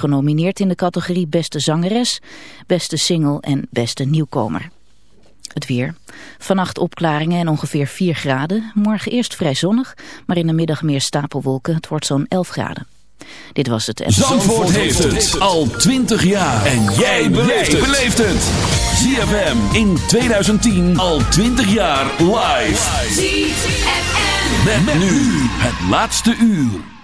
genomineerd in de categorie Beste Zangeres, Beste Single en Beste Nieuwkomer. Het weer. Vannacht opklaringen en ongeveer 4 graden. Morgen eerst vrij zonnig, maar in de middag meer stapelwolken. Het wordt zo'n 11 graden. Dit was het. Zandvoort, Zandvoort heeft het al 20 jaar. En jij beleeft het. ZFM in 2010 al 20 jaar live. ZFM. Met, nu het laatste uur.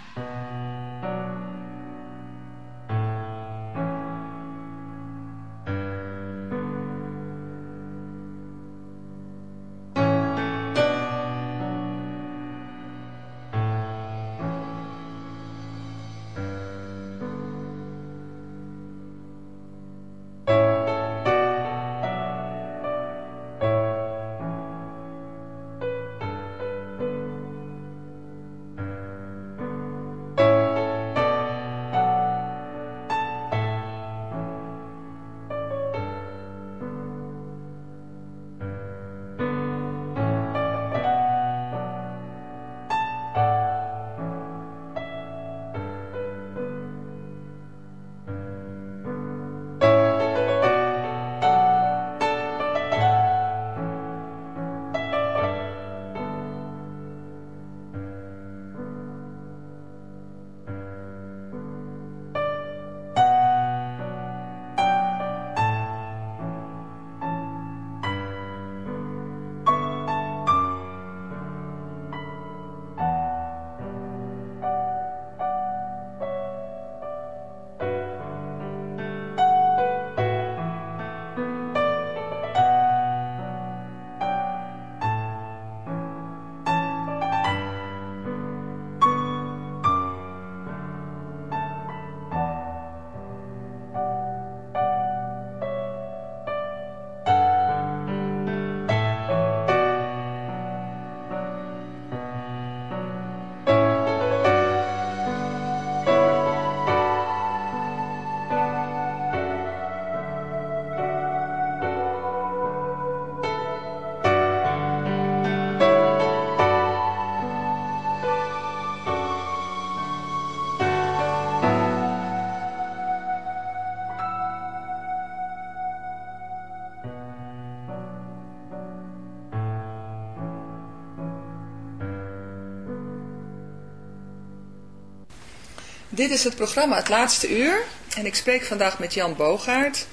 Dit is het programma Het Laatste Uur en ik spreek vandaag met Jan Bogaert.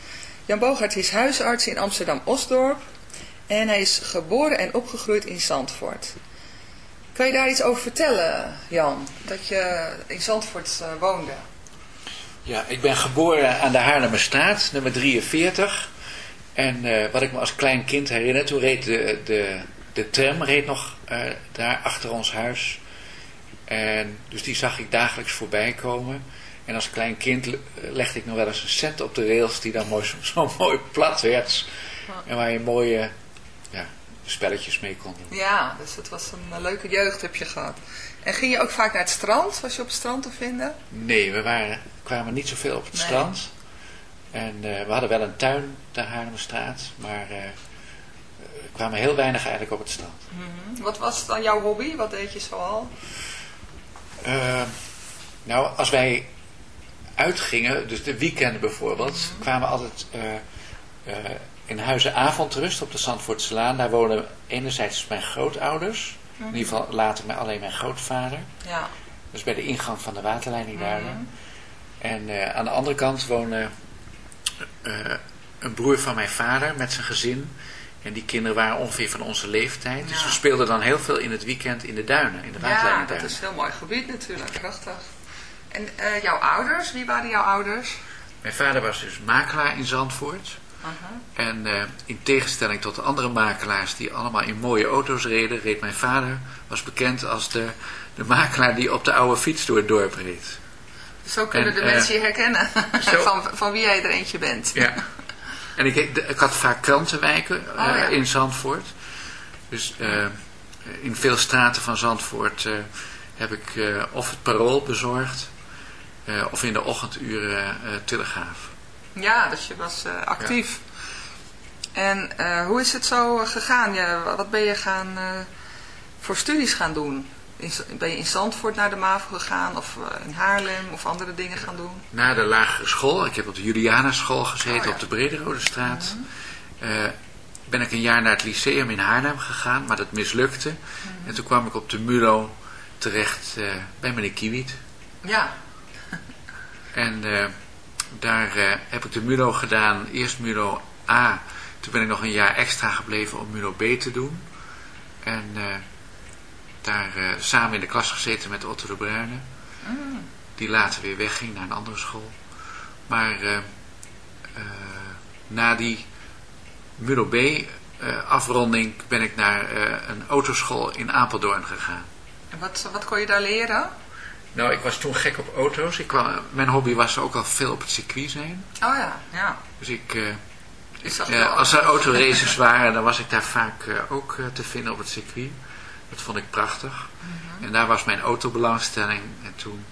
Jan Bogaert is huisarts in Amsterdam-Osdorp en hij is geboren en opgegroeid in Zandvoort. Kan je daar iets over vertellen, Jan, dat je in Zandvoort uh, woonde? Ja, ik ben geboren aan de Haarlemmerstraat, nummer 43. En uh, wat ik me als klein kind herinner, toen reed de, de, de tram reed nog uh, daar achter ons huis... En dus die zag ik dagelijks voorbij komen. En als klein kind legde ik nog wel eens een set op de rails die dan mooi, zo mooi plat werd. En waar je mooie ja, spelletjes mee kon doen. Ja, dus het was een leuke jeugd heb je gehad. En ging je ook vaak naar het strand? Was je op het strand te vinden? Nee, we waren, kwamen niet zoveel op het strand. En uh, we hadden wel een tuin, de Haarlemmerstraat, maar uh, we kwamen heel weinig eigenlijk op het strand. Mm -hmm. Wat was dan jouw hobby? Wat deed je zoal? Uh, nou, als wij uitgingen, dus de weekenden bijvoorbeeld, kwamen we altijd uh, uh, in Huizen Avondrust op de Zandvoortselaan. Daar wonen enerzijds mijn grootouders, in ieder geval later mijn, alleen mijn grootvader. Ja. Dus bij de ingang van de waterleiding daar. En aan de andere kant woonde een broer van mijn vader met zijn gezin. En die kinderen waren ongeveer van onze leeftijd. Dus we speelden dan heel veel in het weekend in de duinen, in de Ja, dat is een heel mooi gebied natuurlijk, prachtig. En uh, jouw ouders, wie waren jouw ouders? Mijn vader was dus makelaar in Zandvoort. En uh, in tegenstelling tot de andere makelaars die allemaal in mooie auto's reden, reed mijn vader, was bekend als de, de makelaar die op de oude fiets door het dorp reed. Zo kunnen en, de uh, mensen je herkennen, zo, van, van wie jij er eentje bent. Ja. En ik, ik had vaak krantenwijken oh, ja. in Zandvoort. Dus uh, in veel straten van Zandvoort uh, heb ik of het parool bezorgd. of in de ochtenduren Telegraaf. Ja, dus je was actief. Ja. En hoe is het zo gegaan? Ja, wat ben je gaan, voor studies gaan doen? Ben je in Zandvoort naar de MAVO gegaan of eh, in Haarlem of andere dingen gaan doen? Na de lagere school, ik heb op de Juliana school gezeten oh, op de Brederode straat. Mm ben ik een jaar naar het lyceum in Haarlem gegaan, maar dat mislukte. Mhm. En toen kwam ik op de MULO terecht uh, bij meneer Kiewit. Ja. en daar heb ik de MULO gedaan, eerst MULO A. Toen ben ik nog een jaar extra gebleven om MULO B te doen. En daar uh, samen in de klas gezeten met Otto de Bruyne. Mm. Die later weer wegging naar een andere school. Maar uh, uh, na die Mulo B afronding ben ik naar een autoschool in Apeldoorn gegaan. En wat, wat kon je daar leren? Nou, ik was toen gek op auto's. Ik kwam, mijn hobby was ook al veel op het circuit zijn. Oh ja, ja. Dus ik... als er autoraces waren, dan was ik daar vaak ook te vinden op het circuit. Dat vond ik prachtig. Mhm. En daar was mijn autobelangstelling. En toen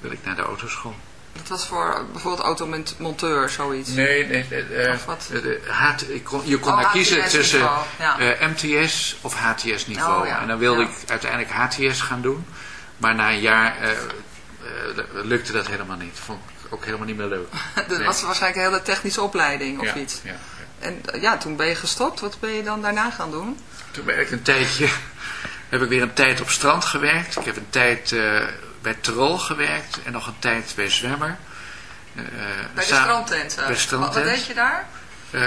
wil ik naar de autoschool. Dat was voor bijvoorbeeld automonteur, zoiets? Nee, nee. Uh, of wat? ik kon, je kon oh, daar kiezen tussen MTS of HTS niveau. Oh, en dan wilde ik uiteindelijk HTS gaan doen. Maar na een jaar lukte dat helemaal niet. Vond ik ook helemaal niet meer leuk. dat was waarschijnlijk een hele technische opleiding of iets. Ja, En ja, toen ben je gestopt. Wat ben je dan daarna gaan doen? Toen ben ik een tijdje heb ik weer een tijd op strand gewerkt. Ik heb een tijd uh, bij Trol gewerkt en nog een tijd bij Zwemmer. Uh, bij de strandtent? Bij strandtent. Wat, deed je daar? Uh,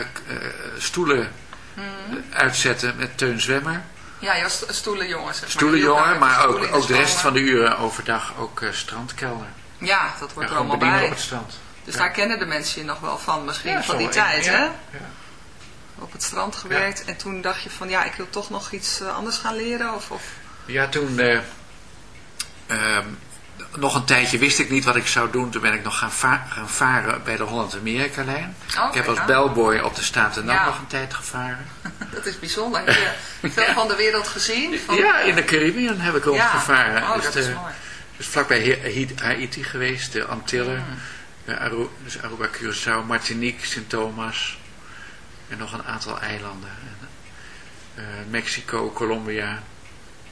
stoelen hmm. uitzetten met Teun Zwemmer. Ja, je was stoelenjongen zeg maar. Stoelenjongen, maar ook, ook de rest van de uren overdag ook strandkelder. Ja, dat wordt er allemaal bij. op het strand. Dus daar kennen de mensen je nog wel van misschien, van die tijd, hè? Ja op het strand gewerkt. En toen dacht je van ja, ik wil toch nog iets eh, anders gaan leren? Of, of... Ja, toen uh, nog een tijdje wist ik niet wat ik zou doen. Toen ben ik nog gaan, gaan varen bij de Holland-Amerika-lijn. Oh, ik heb als bellboy op de Staten ja. nog een tijd gevaren. dat is bijzonder. Heb je veel van de wereld gezien? Van... Ja, in de Caribbean heb ik ook gevaren. Oh, dus dat is mooi. Dus vlakbij Haiti geweest, de Antillen, mm. Aruba, dus Aruba, Curaçao, Martinique, Sint Thomas... En nog een aantal eilanden. Uh, Mexico, Colombia.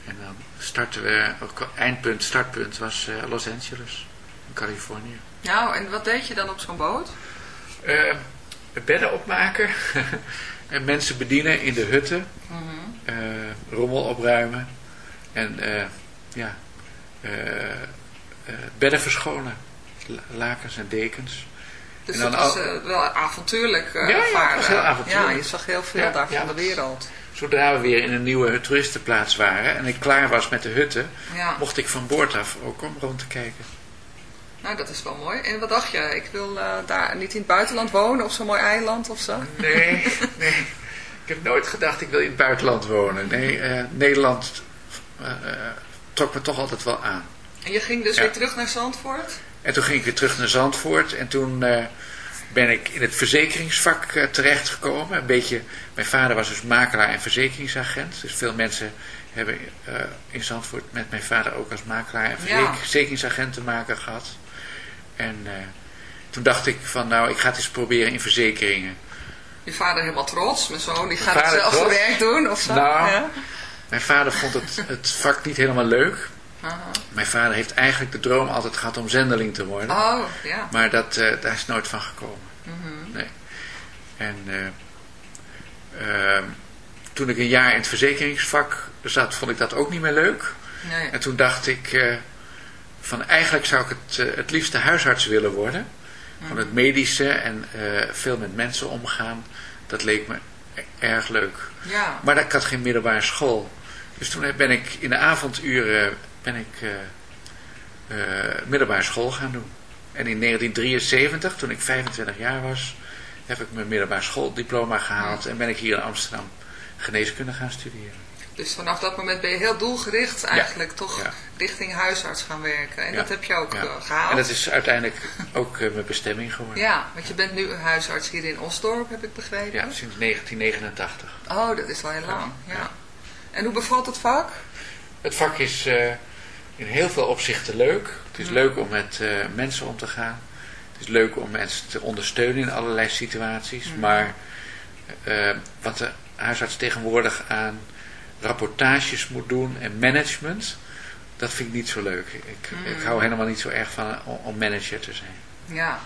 En dan starten we, eindpunt, startpunt was uh, Los Angeles, in Californië. Nou, en wat deed je dan op zo'n boot? Uh, bedden opmaken. en mensen bedienen in de hutten. Mm rommel opruimen. En ja, bedden verschonen. Lakens en dekens. Dus dat was uh, wel avontuurlijk uh, ja, ja, heel avontuurlijk. Ja, je zag heel veel daar van de wereld. Zodra we weer in een nieuwe toeristenplaats waren en ik klaar was met de hutten, mocht ik van boord af ook om rond te kijken. Nou, dat is wel mooi. En wat dacht je? Ik wil uh, daar niet in het buitenland wonen of zo'n mooi eiland of zo? Nee, nee. Ik heb nooit gedacht ik wil in het buitenland wonen. Nee, Nederland trok me toch altijd wel aan. En je ging dus weer terug naar Zandvoort? En toen ging ik weer terug naar Zandvoort. En toen uh, ben ik in het verzekeringsvak uh, terechtgekomen. Een beetje, mijn vader was dus makelaar en verzekeringsagent. Dus veel mensen hebben uh, in Zandvoort met mijn vader ook als makelaar en verzekeringsagent te maken gehad. En toen dacht ik van nou, ik ga het eens proberen in verzekeringen. Je vader helemaal trots, mijn zoon, die gaat het zelf zijn werk doen of zo? Nou, ja. mijn vader vond het, het vak niet helemaal leuk. Mijn vader heeft eigenlijk de droom altijd gehad om zendeling te worden. Oh, ja. Maar dat, uh, daar is nooit van gekomen. Mhm. Nee. En uh, toen ik een jaar in het verzekeringsvak zat, vond ik dat ook niet meer leuk. Nee. En toen dacht ik, uh, van eigenlijk zou ik het, het liefste huisarts willen worden. Van het mhm. medische en veel met mensen omgaan. Dat leek me erg leuk. Ja. Maar ik had geen middelbare school. Dus toen ben ik in de avonduren ben ik uh, uh, middelbare school gaan doen. En in 1973, toen ik 25 jaar was, heb ik mijn middelbare schooldiploma gehaald en ben ik hier in Amsterdam geneeskunde gaan studeren. Dus vanaf dat moment ben je heel doelgericht eigenlijk toch richting huisarts gaan werken. En dat heb je ook uh, gehaald. En dat is uiteindelijk ook mijn bestemming geworden. Ja, want je bent nu huisarts hier in Osdorp, heb ik begrepen. Ja, sinds 1989. Oh, dat is wel heel lang. Ja. En hoe bevalt het vak? Het vak is in heel veel opzichten leuk. Het is leuk om met uh, mensen om te gaan. Het is leuk om mensen te ondersteunen in allerlei situaties. Mm. Maar uh, wat de huisarts tegenwoordig aan rapportages moet doen en management, dat vind ik niet zo leuk. Ik, ik hou helemaal niet zo erg van om, manager te zijn. Ja.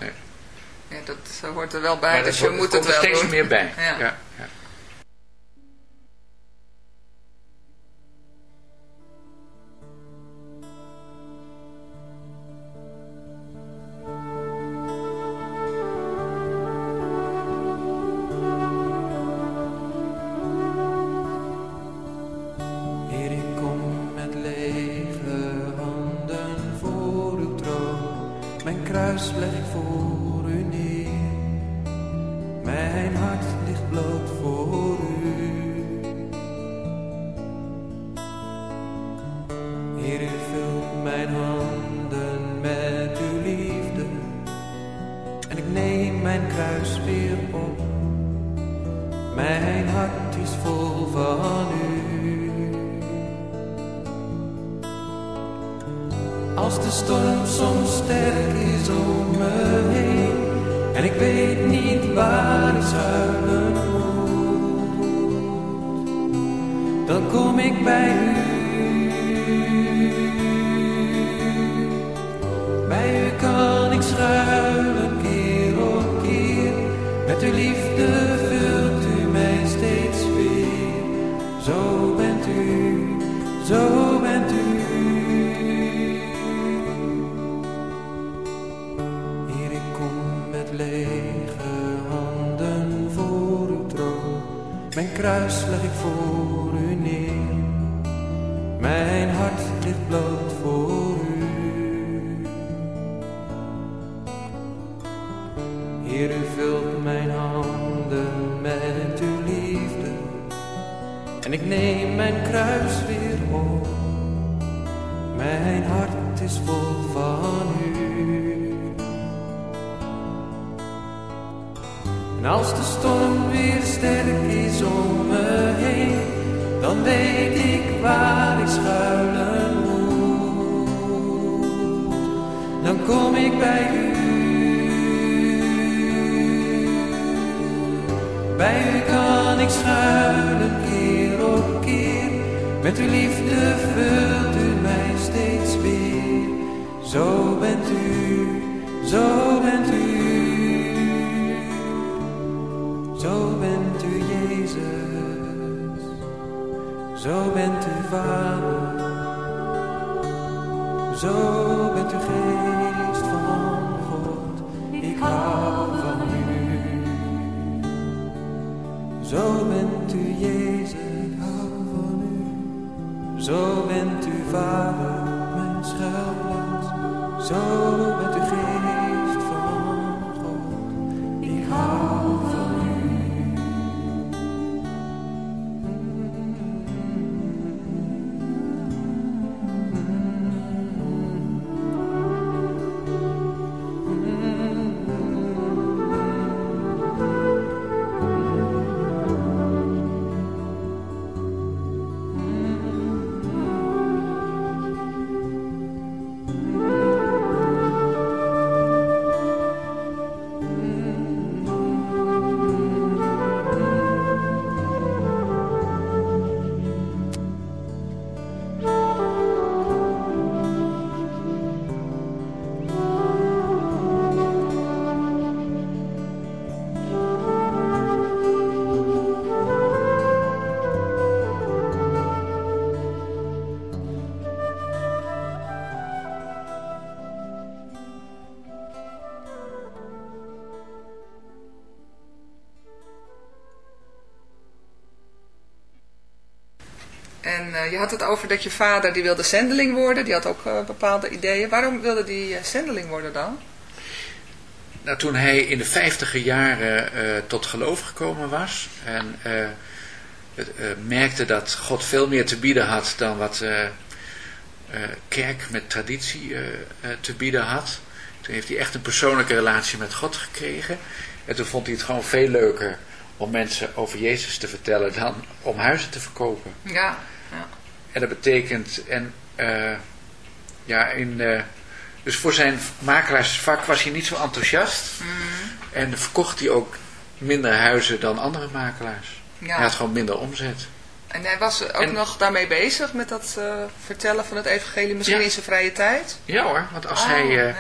ja dat hoort er wel bij, dus je moet het wel er steeds meer bij. ja. ja. Eh, je had het over dat je vader die wilde zendeling worden. Die had ook uh, bepaalde ideeën. Waarom wilde die uh, zendeling worden dan? Nou, toen hij in de vijftiger jaren tot geloof gekomen was. En merkte dat God veel meer te bieden had dan wat kerk met traditie te bieden had. Toen heeft hij echt een persoonlijke relatie met God gekregen. En toen vond hij het gewoon veel leuker om mensen over Jezus te vertellen dan om huizen te verkopen. Ja, ja. En dat betekent, en uh, ja, in, uh, dus voor zijn makelaarsvak was hij niet zo enthousiast. Mm. En verkocht hij ook minder huizen dan andere makelaars. Ja. Hij had gewoon minder omzet. En hij was ook nog daarmee bezig met dat uh, vertellen van het evangelie, misschien in zijn vrije tijd? Ja hoor, want als oh, hij ja.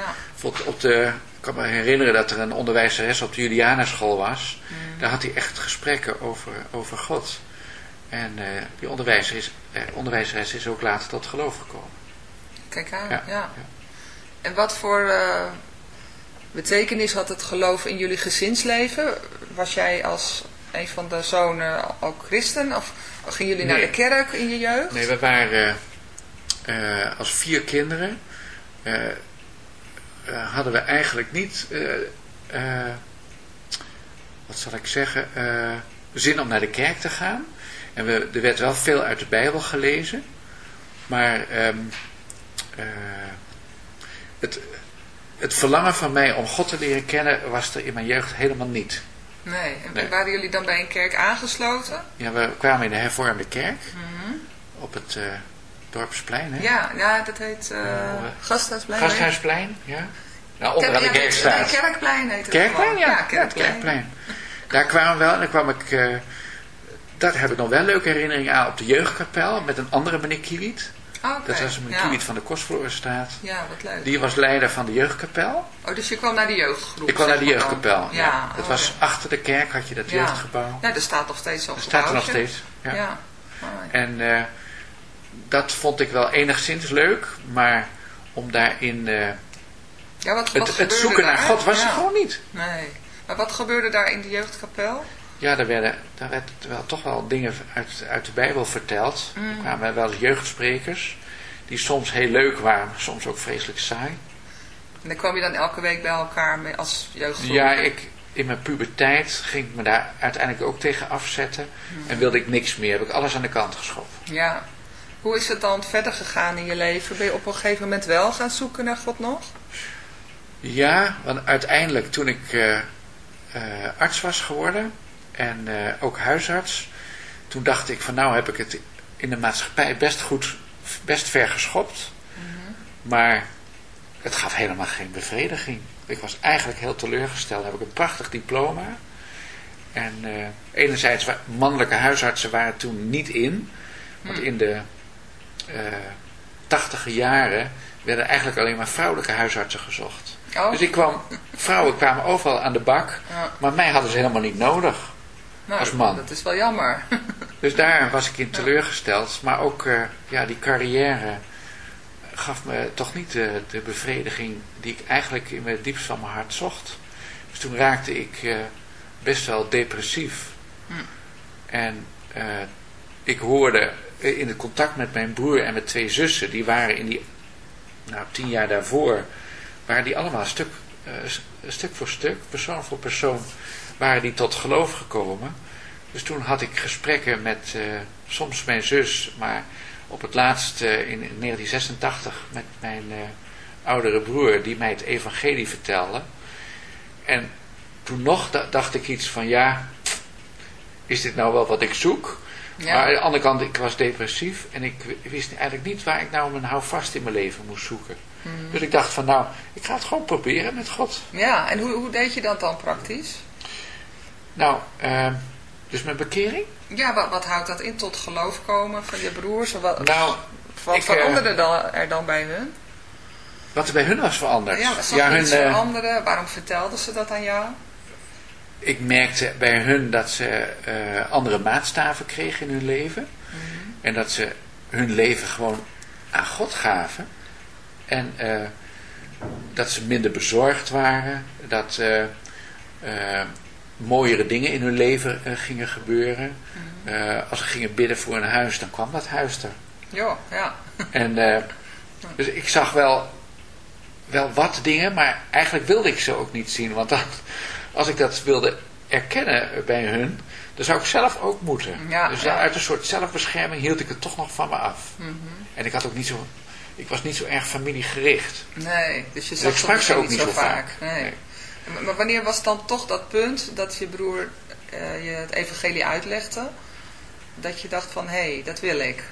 op de, ik kan me herinneren dat er een onderwijzeres op de Julianaschool was. Mm. Daar had hij echt gesprekken over, over God. En uh, die onderwijzer is, onderwijzeres is ook later tot geloof gekomen. Kijk aan, ja. ja. En wat voor betekenis had het geloof in jullie gezinsleven? Was jij als een van de zonen ook christen? Of gingen jullie naar de kerk in je jeugd? Nee, we waren uh, als vier kinderen. Hadden we eigenlijk niet, wat zal ik zeggen, zin om naar de kerk te gaan. En we, er werd wel veel uit de Bijbel gelezen. Maar um, het, het verlangen van mij om God te leren kennen was er in mijn jeugd helemaal niet. Nee, en waren jullie dan bij een kerk aangesloten? Ja, we kwamen in de hervormde kerk mhm. op het uh, Dorpsplein. Hè? Ja, ja, dat heet uh, Gasthuisplein. Gasthuisplein, ja. Nou, onderaan de kerkstraat. Kerkplein heet het Kerkplein, ja. ja kerkplein. kerkplein. Daar kwamen we wel en dan kwam ik... Daar heb ik nog wel leuke herinneringen aan op de jeugdkapel met een andere meneer Kiewiet. Dat was een ja. van de Kostverlorenstraat. Ja, wat leuk. Die was leider van de jeugdkapel. Oh, dus je kwam naar de jeugdgroep? Ik kwam naar de jeugdkapel, ja. ja. Het was achter de kerk had je dat jeugdgebouw. Ja, er staat nog steeds zo'n Er staat er nog steeds, ja. En uh, dat vond ik wel enigszins leuk, maar om daarin... Uh, ja, wat, het, het zoeken naar God was er gewoon niet. Nee. Maar wat gebeurde daar in de jeugdkapel? Ja, daar, werden, daar werd wel, toch wel dingen uit, uit de Bijbel verteld. Mm. Er kwamen wel jeugdsprekers, die soms heel leuk waren, maar soms ook vreselijk saai. En dan kwam je dan elke week bij elkaar als jeugdgroep? Ja, ik, in mijn puberteit ging ik me daar uiteindelijk ook tegen afzetten. Mm. En wilde ik niks meer, heb ik alles aan de kant geschoven. Ja. Hoe is het dan verder gegaan in je leven? Ben je op een gegeven moment wel gaan zoeken naar God nog? Ja, want uiteindelijk toen ik uh, uh, arts was geworden en uh, ook huisarts. Toen dacht ik van nou heb ik het in de maatschappij best goed, best ver geschopt. Mm Maar het gaf helemaal geen bevrediging. Ik was eigenlijk heel teleurgesteld. Dan heb ik een prachtig diploma. En uh, enerzijds, mannelijke huisartsen waren toen niet in. Want mhm. in de uh, tachtige jaren werden eigenlijk alleen maar vrouwelijke huisartsen gezocht. Oh. Dus ik kwam, vrouwen kwamen overal aan de bak, maar mij hadden ze helemaal niet nodig nou, als man. Dat is wel jammer. dus daar was ik in teleurgesteld. Maar ook uh, ja, die carrière gaf me toch niet de, de, bevrediging die ik eigenlijk in het diepst van mijn hart zocht. Dus toen raakte ik uh, best wel depressief. Hm. En uh, ik hoorde in het contact met mijn broer en met twee zussen, die waren in die, nou tien jaar daarvoor, waren die allemaal stuk, stuk voor stuk, persoon voor persoon waren die tot geloof gekomen. Dus toen had ik gesprekken met uh, soms mijn zus, maar op het laatst uh, in, 1986 met mijn uh, oudere broer, die mij het evangelie vertelde. En toen nog dacht ik iets van, ja, is dit nou wel wat ik zoek? Maar aan de andere kant, ik was depressief en ik wist eigenlijk niet waar ik nou mijn houvast in mijn leven moest zoeken. Mhm. Dus ik dacht van nou, ik ga het gewoon proberen met God. Ja, en hoe, hoe deed je dat dan praktisch? Nou, uh, dus met bekering? Ja, wat, wat houdt dat in? Tot geloof komen van je broers? Wat, nou, wat veranderde uh, dan, er dan bij hun? Wat er bij hun was veranderd? Ja, wat ja, hun, eh, veranderen? Waarom vertelden ze dat aan jou? Ik merkte bij hun dat ze uh, andere maatstaven kregen in hun leven. Mm -hmm. En dat ze hun leven gewoon aan God gaven. En uh, dat ze minder bezorgd waren. Dat mooiere dingen in hun leven uh, gingen gebeuren. Uh, als ze gingen bidden voor een huis, dan kwam dat huis er. Ja, ja. En uh, dus ik zag wel, wel wat dingen, maar eigenlijk wilde ik ze ook niet zien. Want dat, als ik dat wilde erkennen bij hun, dan zou ik zelf ook moeten. Ja, dus ja. uit een soort zelfbescherming hield ik het toch nog van me af. Mm -hmm. En ik had ook niet zo, ik was niet zo erg familiegericht. Nee, dus je zag dus ik sprak ze ook niet zo vaak. vaak. Nee. nee. Maar wanneer was dan toch dat punt dat je broer uh, je het evangelie uitlegde? Dat je dacht van, hé, hey, dat wil ik.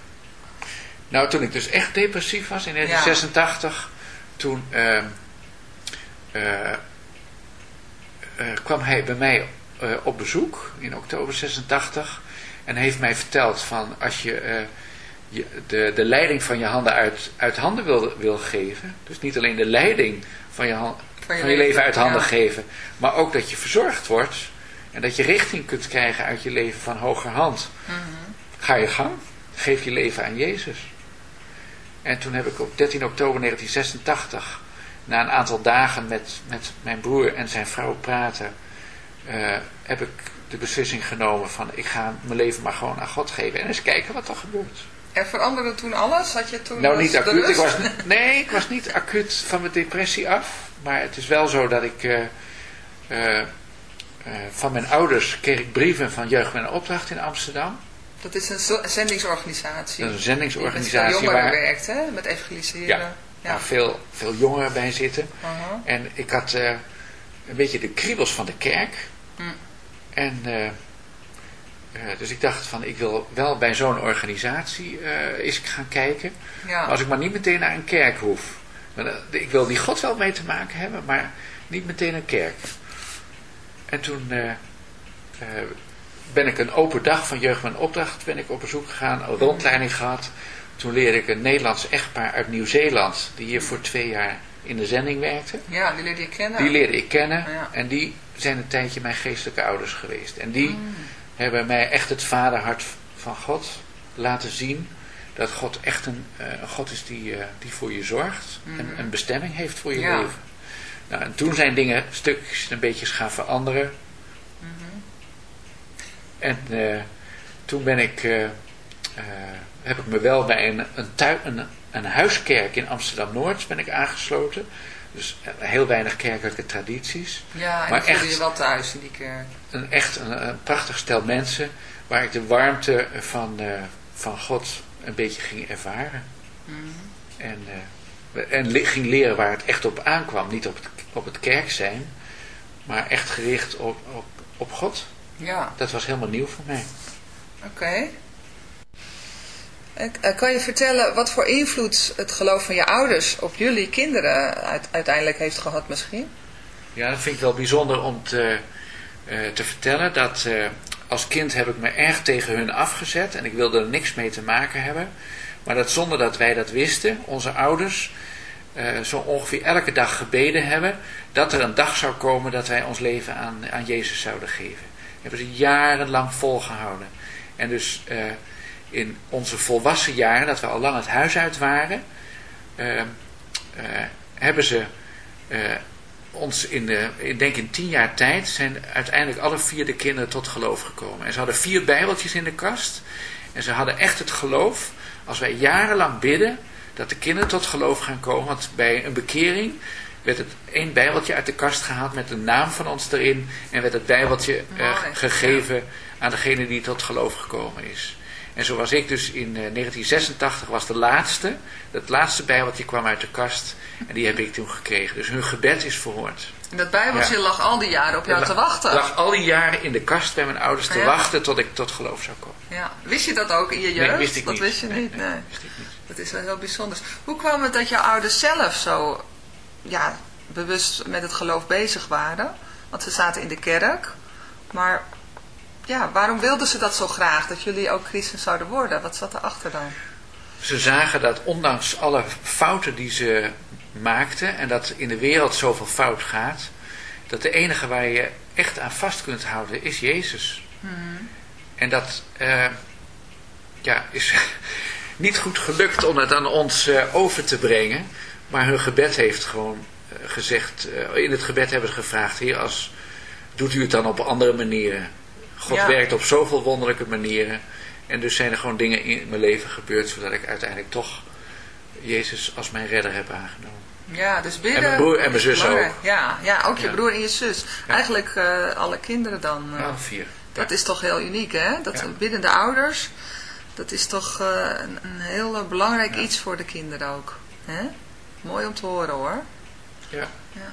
Nou, toen ik dus echt depressief was in 1986, toen uh, uh, kwam hij bij mij op bezoek in oktober 86. En heeft mij verteld van als je, eh, je de, de leiding van je handen uit, uit handen wil, wil geven. Dus niet alleen de leiding van je, hand, van je, leven, uit handen geven. Maar ook dat je verzorgd wordt. En dat je richting kunt krijgen uit je leven van hogerhand. Mm Ga je gang. Geef je leven aan Jezus. En toen heb ik op 13 oktober 1986, na een aantal dagen met, met mijn broer en zijn vrouw praten, uh, heb ik de beslissing genomen van ik ga mijn leven maar gewoon aan God geven en eens kijken wat er gebeurt. En veranderde toen alles? Had je toen nou, niet acuut. Ik was, nee, ik was niet acuut van mijn depressie af. Maar het is wel zo dat ik uh, uh, van mijn ouders kreeg ik brieven van Jeugd en Opdracht in Amsterdam. Dat is een zendingsorganisatie. een zendingsorganisatie. Die met jongeren werkt, hè? Met evangeliseren. Ja, ja. waar veel, veel jongeren bij zitten. Uh -huh. En ik had uh, een beetje de kriebels van de kerk. Mm. En uh, dus ik dacht van, ik wil wel bij zo'n organisatie eens gaan kijken. Ja. Als ik maar niet meteen naar een kerk hoef. Ik wil die God wel mee te maken hebben, maar niet meteen een kerk. En toen ben ik een open dag van Jeugd en Opdracht ben ik op bezoek gegaan, een rondleiding gehad. Toen leerde ik een Nederlands echtpaar uit Nieuw-Zeeland, die hier voor twee jaar in de zending werkte. Ja, die leerde ik kennen. Die leerde ik kennen ja. en die zijn een tijdje mijn geestelijke ouders geweest. En die mm. hebben mij echt het vaderhart van God laten zien. Dat God echt een, uh, een God is die, uh, die voor je zorgt mm. en een bestemming heeft voor je ja. leven. Nou, en toen zijn dingen stukjes een beetje gaan veranderen. En uh, toen ben ik, uh, uh, heb ik me wel bij een, een, een huiskerk in Amsterdam-Noord ben ik aangesloten. Dus heel weinig kerkelijke tradities. Ja, en maar echt, je wel thuis in die kerk. Een, echt een, een, prachtig stel mensen waar ik de warmte van, van God een beetje ging ervaren. Mm. En, en ging leren waar het echt op aankwam. Niet op het, op het kerk zijn, maar echt gericht op, op, op God. Ja. Dat was helemaal nieuw voor mij. Oké. Okay. Kan je vertellen wat voor invloed het geloof van je ouders op jullie kinderen uiteindelijk heeft gehad misschien? Ja, dat vind ik wel bijzonder om te, uh, te vertellen. Dat uh, als kind heb ik me erg tegen hun afgezet en ik wilde er niks mee te maken hebben. Maar dat zonder dat wij dat wisten, onze ouders, uh, zo ongeveer elke dag gebeden hebben, dat er een dag zou komen dat wij ons leven aan, aan Jezus zouden geven hebben ze jarenlang volgehouden. En dus uh, in onze volwassen jaren, dat we al lang het huis uit waren, uh, hebben ze ons in de, ik denk in tien jaar tijd, zijn uiteindelijk alle vier de kinderen tot geloof gekomen. En ze hadden vier bijbeltjes in de kast. En ze hadden echt het geloof, als wij jarenlang bidden, dat de kinderen tot geloof gaan komen. Want bij een bekering werd het één bijbeltje uit de kast gehaald met de naam van ons erin. En werd het bijbeltje uh, gegeven aan degene die tot geloof gekomen is. En zo was ik dus in uh, 1986 was de laatste. Dat laatste bijbeltje kwam uit de kast. En die heb ik toen gekregen. Dus hun gebed is verhoord. En dat bijbeltje ja. lag al die jaren op jou lag, te wachten? lag al die jaren in de kast bij mijn ouders te ja. wachten tot ik tot geloof zou komen. Ja. Wist je dat ook in je jeugd? Nee, wist ik dat niet. wist je nee, niet, nee. nee. Wist ik niet. Dat is wel heel bijzonder. Hoe kwam het dat jouw ouders zelf zo ja, bewust met het geloof bezig waren. Want ze zaten in de kerk. Maar ja, waarom wilden ze dat zo graag? Dat jullie ook christen zouden worden? Wat zat erachter dan? Ze zagen dat ondanks alle fouten die ze maakten. En dat in de wereld zoveel fout gaat. Dat de enige waar je echt aan vast kunt houden is Jezus. Hmm. En dat uh, ja, is niet goed gelukt om het aan ons uh, over te brengen. Maar hun gebed heeft gewoon gezegd, in het gebed hebben ze gevraagd, Heer, als, doet u het dan op andere manieren? God ja. werkt op zoveel wonderlijke manieren. En dus zijn er gewoon dingen in mijn leven gebeurd, zodat ik uiteindelijk toch Jezus als mijn redder heb aangenomen. Ja, dus bidden. En mijn broer en mijn zus ook. Ja, ja ook je ja. broer en je zus. Eigenlijk uh, alle kinderen dan. Uh, ja, vier. Dat is toch heel uniek, hè? Dat biddende ouders, dat is toch uh, een, een, heel belangrijk iets voor de kinderen ook. Hè? Mooi om te horen hoor. Ja. ja.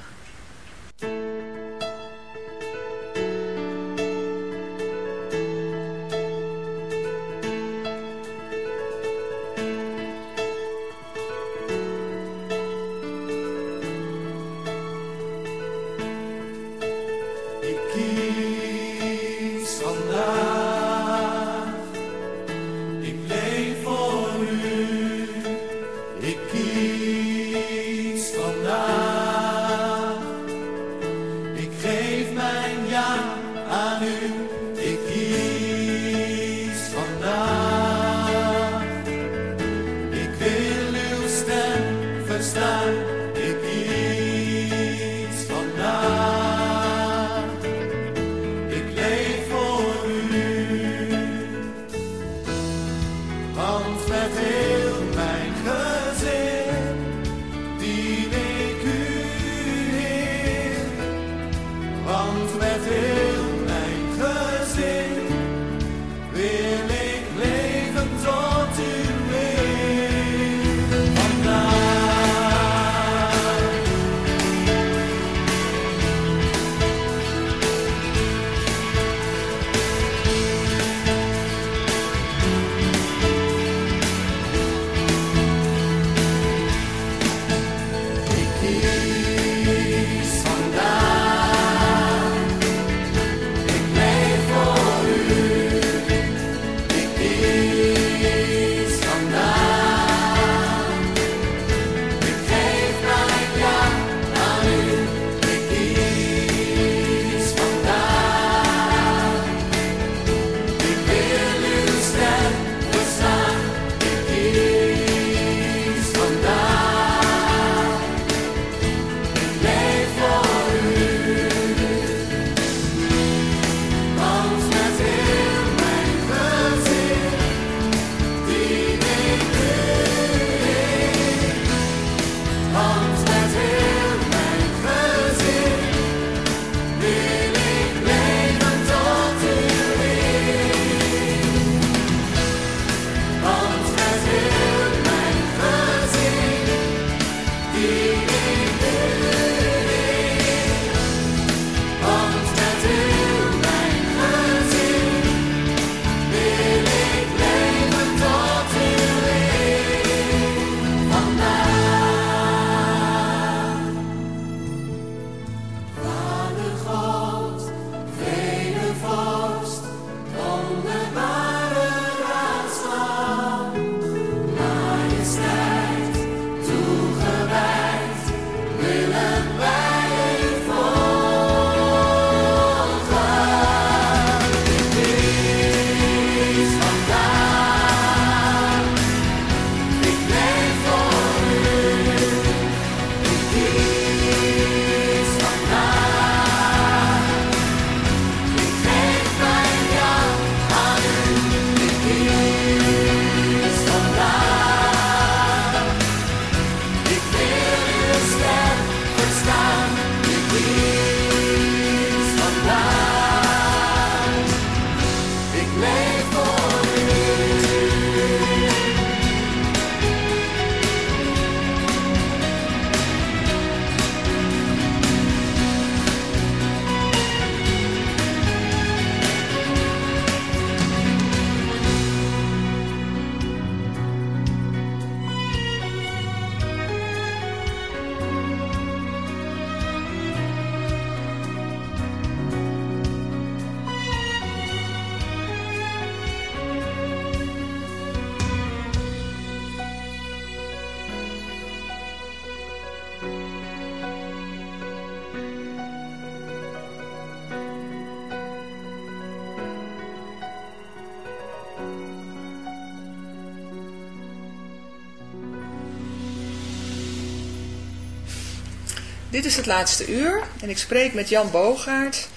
Dit is het laatste uur en ik spreek met Jan Bogaert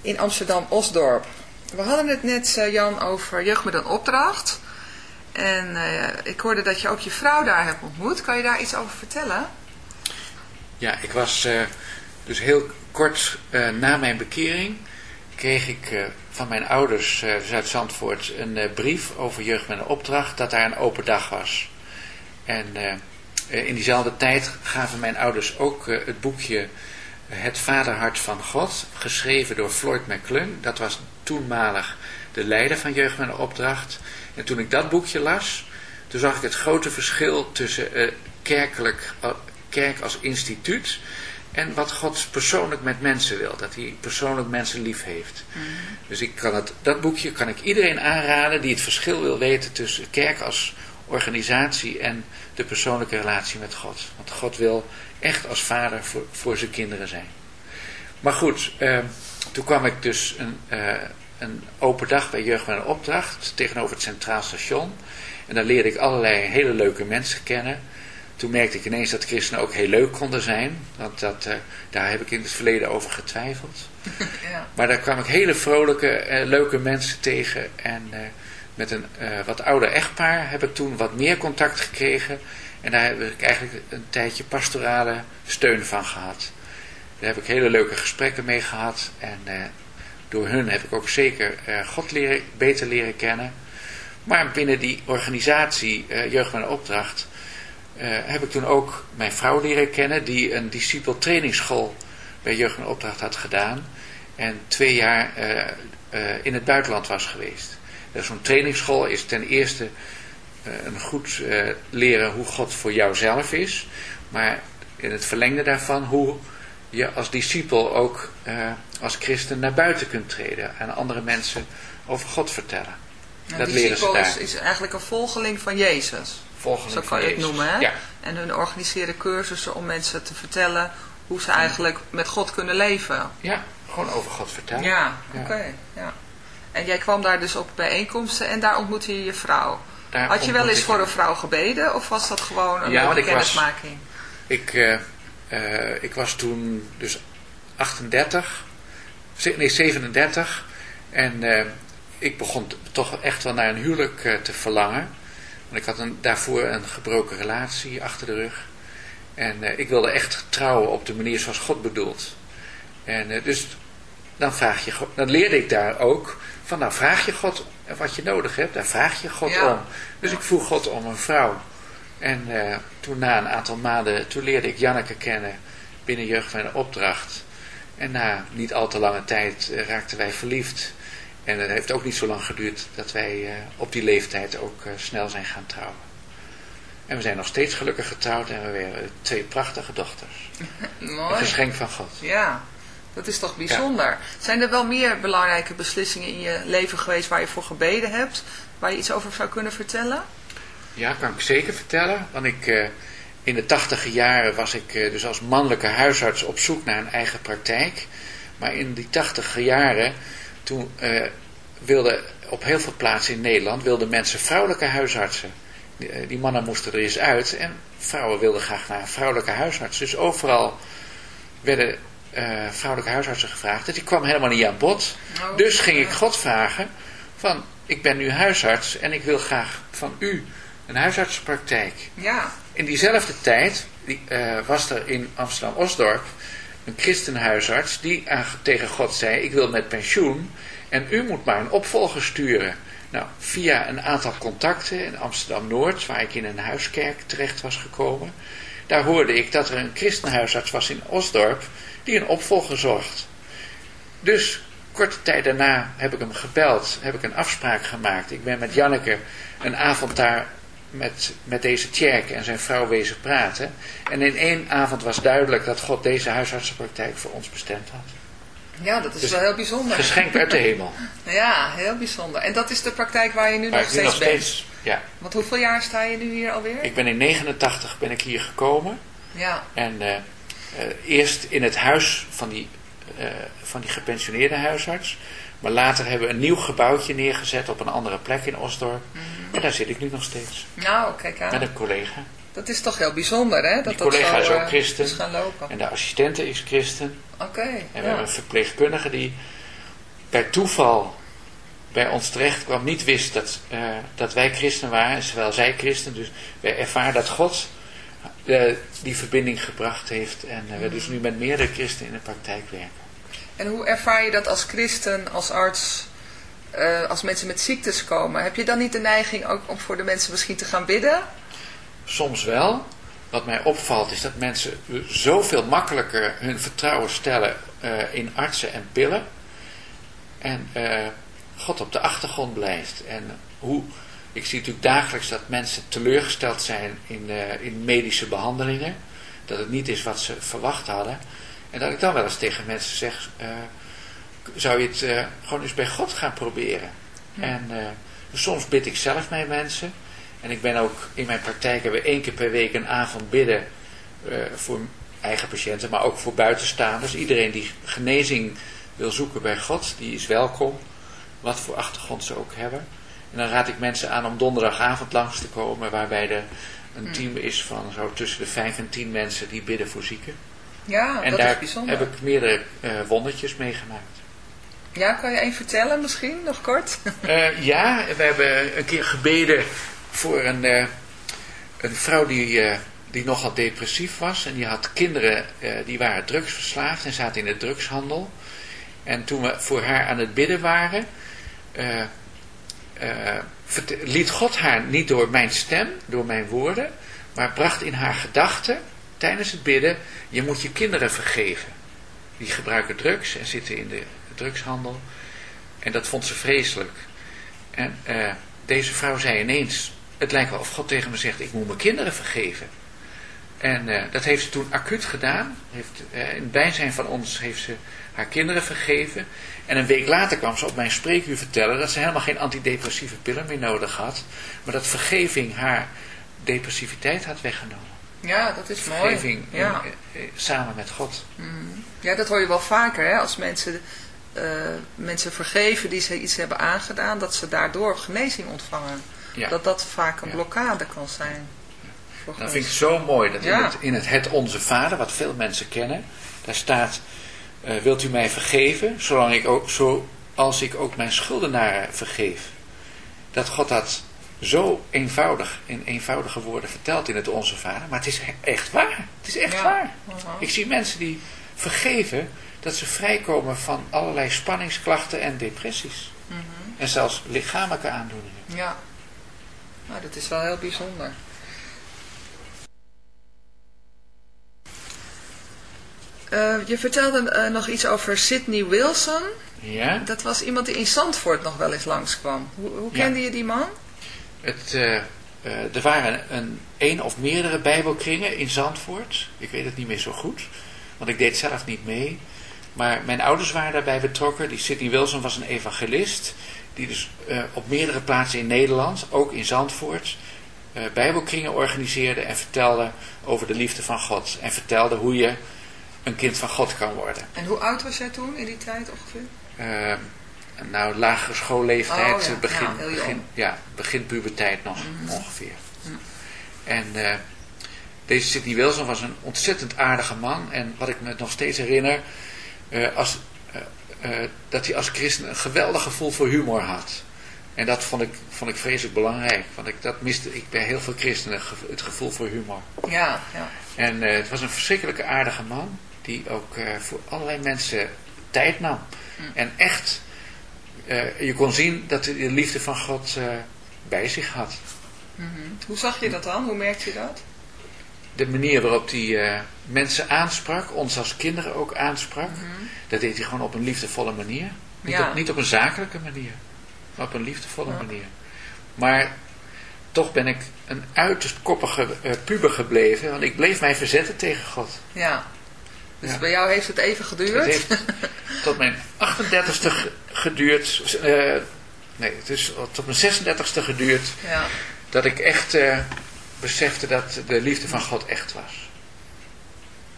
in Amsterdam-Osdorp. We hadden het net, uh, Jan, over jeugd met een opdracht. En uh, ik hoorde dat je ook je vrouw daar hebt ontmoet. Kan je daar iets over vertellen? Ja, ik was uh, dus heel kort na mijn bekering... kreeg ik van mijn ouders dus uit Zandvoort een brief over jeugd met een opdracht... dat daar een open dag was. En eh, in diezelfde tijd gaven mijn ouders ook eh, het boekje eh, Het Vaderhart van God, geschreven door Floyd McClung. Dat was toenmalig de leider van Jeugd met een Opdracht. En toen ik dat boekje las, toen zag ik het grote verschil tussen kerkelijk, kerk als instituut en wat God persoonlijk met mensen wil. Dat hij persoonlijk mensen lief heeft. Mhm. Dus ik kan het, dat boekje kan ik iedereen aanraden die het verschil wil weten tussen kerk als organisatie en de persoonlijke relatie met God. Want God wil echt als vader voor, voor zijn kinderen zijn. Maar goed, uh, toen kwam ik dus een, een open dag bij Jeugd met een Opdracht tegenover het Centraal Station. En daar leerde ik allerlei hele leuke mensen kennen. Toen merkte ik ineens dat christenen ook heel leuk konden zijn. Want dat, uh, daar heb ik in het verleden over getwijfeld. Ja. Maar daar kwam ik hele vrolijke, leuke mensen tegen. En uh, met een wat ouder echtpaar heb ik toen wat meer contact gekregen. En daar heb ik eigenlijk een tijdje pastorale steun van gehad. Daar heb ik hele leuke gesprekken mee gehad. En door hun heb ik ook zeker God leren, beter leren kennen. Maar binnen die organisatie Jeugd met Opdracht heb ik toen ook mijn vrouw leren kennen, die een discipel trainingsschool bij Jeugd en Opdracht had gedaan. En twee jaar in het buitenland was geweest. Dus zo'n trainingsschool is ten eerste een goed leren hoe God voor jouzelf is. Maar in het verlengde daarvan hoe je als discipel ook als christen naar buiten kunt treden. En andere mensen over God vertellen. Een dat leren ze daar. Is, is eigenlijk een volgeling van Jezus. Zo kan je het noemen, hè? Ja. En hun organiseren cursussen om mensen te vertellen hoe ze eigenlijk met God kunnen leven. Ja, gewoon over God vertellen. Ja, oké. ja. En jij kwam daar dus op bijeenkomsten en daar ontmoette je je vrouw. Had je wel eens voor een vrouw gebeden of was dat gewoon een ja, kennismaking? Was, ik, uh, uh, ik was toen dus 38, nee 37 en uh, ik begon toch echt wel naar een huwelijk te verlangen. Want ik had een, daarvoor een gebroken relatie achter de rug. En ik wilde echt trouwen op de manier zoals God bedoelt. En dus dan, vraag je, dan leerde ik daar ook van nou vraag je God wat je nodig hebt. Daar vraag je God om. Dus ik vroeg God om een vrouw. En uh, toen na een aantal maanden, toen leerde ik Janneke kennen binnen Jeugd van een Opdracht. En na niet al te lange tijd raakten wij verliefd. En het heeft ook niet zo lang geduurd dat wij uh, op die leeftijd ook snel zijn gaan trouwen. En we zijn nog steeds gelukkig getrouwd en we hebben twee prachtige dochters. Mooi. Een geschenk van God. Ja, dat is toch bijzonder. Zijn er wel meer belangrijke beslissingen in je leven geweest waar je voor gebeden hebt? Waar je iets over zou kunnen vertellen? Ja, kan ik zeker vertellen. Want ik, uh, in de tachtige jaren was ik dus als mannelijke huisarts op zoek naar een eigen praktijk. Maar in die tachtige jaren toen uh, wilden op heel veel plaatsen in Nederland wilden mensen vrouwelijke huisartsen. Die, eh, die, mannen moesten er eens uit en vrouwen wilden graag naar een vrouwelijke huisarts. Dus overal werden uh, vrouwelijke huisartsen gevraagd. Dus die kwam helemaal niet aan bod. Oh, dus ging ik God vragen van ik ben nu huisarts en ik wil graag van u een huisartsenpraktijk. Ja. In diezelfde tijd die, uh, was er in Amsterdam-Osdorp een christenhuisarts die tegen God zei, ik wil met pensioen en u moet maar een opvolger sturen. Nou, via een aantal contacten in Amsterdam-Noord, waar ik in een huiskerk terecht was gekomen, daar hoorde ik dat er een christenhuisarts was in Osdorp die een opvolger zocht. Dus korte tijd daarna heb ik hem gebeld, heb ik een afspraak gemaakt. Ik ben met Janneke een avond daar met, met deze Tjerk en zijn vrouw wezen praten. En in één avond was duidelijk dat God deze huisartsenpraktijk voor ons bestemd had. Ja, dat is dus wel heel bijzonder. Geschenk uit de hemel. ja, heel bijzonder. En dat is de praktijk waar je nu nog steeds bent? ja. Want hoeveel jaar sta je nu hier alweer? Ik ben in 89 ben ik hier gekomen. Ja. En uh, uh, eerst in het huis van die, uh, van die gepensioneerde huisarts. Maar later hebben we een nieuw gebouwtje neergezet op een andere plek in Osdorp. Mm -hmm. En daar zit ik nu nog steeds. Nou, kijk aan. Met een collega. Dat is toch heel bijzonder, hè? Dat die collega dat is ook christen. Is gaan lopen. En de assistente is christen. Oké. en we hebben een verpleegkundige die bij toeval bij ons terecht kwam, niet wist dat, uh, dat wij christen waren, zowel zij christen. Dus wij ervaren dat God uh, die verbinding gebracht heeft en uh, we dus nu met meerdere christenen in de praktijk werken. En hoe ervaar je dat als christen, als arts, als mensen met ziektes komen? Heb je dan niet de neiging ook om voor de mensen misschien te gaan bidden? Soms wel. Wat mij opvalt is dat mensen zoveel makkelijker hun vertrouwen stellen uh, in artsen en pillen. En God op de achtergrond blijft. En hoe, ik zie natuurlijk dagelijks dat mensen teleurgesteld zijn in, uh, in medische behandelingen. Dat het niet is wat ze verwacht hadden. En dat ik dan wel eens tegen mensen zeg, zou je het gewoon eens bij God gaan proberen. Ja. En soms bid ik zelf met mensen. En ik ben ook in mijn praktijk hebben we één keer per week een avond bidden voor eigen patiënten, maar ook voor buitenstaanders. Iedereen die genezing wil zoeken bij God, die is welkom, wat voor achtergrond ze ook hebben. En dan raad ik mensen aan om donderdagavond langs te komen, waarbij er een hmm. team is van zo tussen de vijf en tien mensen die bidden voor zieken. Ja, en dat daar is bijzonder. heb ik meerdere uh, wondertjes meegemaakt. Ja, kan je één vertellen misschien, nog kort? Uh, ja, we hebben een keer gebeden voor een, uh, een vrouw die, die nogal depressief was. En die had kinderen, die waren drugsverslaafd en zaten in de drugshandel. En toen we voor haar aan het bidden waren, liet God haar niet door mijn stem, door mijn woorden, maar bracht in haar gedachten tijdens het bidden, je moet je kinderen vergeven. Die gebruiken drugs en zitten in de drugshandel. En dat vond ze vreselijk. En uh, deze vrouw zei ineens, het lijkt wel of God tegen me zegt, ik moet mijn kinderen vergeven. En uh, dat heeft ze toen acuut gedaan. Heeft, in het bijzijn van ons heeft ze haar kinderen vergeven. En een week later kwam ze op mijn spreekuur vertellen dat ze helemaal geen antidepressieve pillen meer nodig had. Maar dat vergeving haar depressiviteit had weggenomen. Ja, dat is vergeving mooi. Ja. samen met God. Mm. Ja, dat hoor je wel vaker hè, als mensen uh, mensen vergeven die ze iets hebben aangedaan, dat ze daardoor genezing ontvangen. Dat dat vaak een blokkade kan zijn. Dat vind ik zo mooi, dat in, het, in het Het Onze Vader, wat veel mensen kennen, daar staat, uh, wilt u mij vergeven, zolang ik ook, zoals ik ook mijn schuldenaren vergeef. Dat God dat zo eenvoudig, in eenvoudige woorden vertelt in het Onze Vader, maar het is echt waar. Het is echt waar. Ik zie mensen die vergeven, dat ze vrijkomen van allerlei spanningsklachten en depressies. Mhm. En zelfs lichamelijke aandoeningen. Ja, nou, dat is wel heel bijzonder. Uh, je vertelde uh, nog iets over Sidney Wilson. Ja. Dat was iemand die in Zandvoort nog wel eens langskwam. Hoe, hoe kende je die man? Het, uh, er waren een, een of meerdere bijbelkringen in Zandvoort. Ik weet het niet meer zo goed. Want ik deed zelf niet mee. Maar mijn ouders waren daarbij betrokken. Die Sidney Wilson was een evangelist. Die dus op meerdere plaatsen in Nederland, ook in Zandvoort, bijbelkringen organiseerde en vertelde over de liefde van God. En vertelde hoe je een kind van God kan worden. En hoe oud was jij toen in die tijd ongeveer? Uh, nou, lagere schoolleeftijd, oh, ja. begin, ja, begin, ja, begin puberteit nog mm. ongeveer. Mm. En deze Sidney Wilson was een ontzettend aardige man. En wat ik me nog steeds herinner, uh, als, dat hij als christen een geweldig gevoel voor humor had. En dat vond ik, vond ik vreselijk belangrijk. Want ik, dat miste ik bij heel veel christenen, het gevoel voor humor. Ja, ja. En het was een verschrikkelijke aardige man. Die ook voor allerlei mensen tijd nam. Mm. En echt, je kon zien dat hij de liefde van God bij zich had. Mm -hmm. Hoe zag je dat dan? Hoe merkte je dat? de manier waarop hij mensen aansprak, ons als kinderen ook aansprak, mm -hmm. dat deed hij gewoon op een liefdevolle manier. Niet, ja. op, niet op een zakelijke manier, maar op een liefdevolle ja. manier. Maar toch ben ik een uiterst koppige uh, puber gebleven, want ik bleef mij verzetten tegen God. Ja, dus ja. bij jou heeft het even geduurd? Het heeft tot mijn 38ste geduurd, uh, nee, het is tot mijn 36ste geduurd, ja. dat ik echt besefte dat de liefde van God echt was.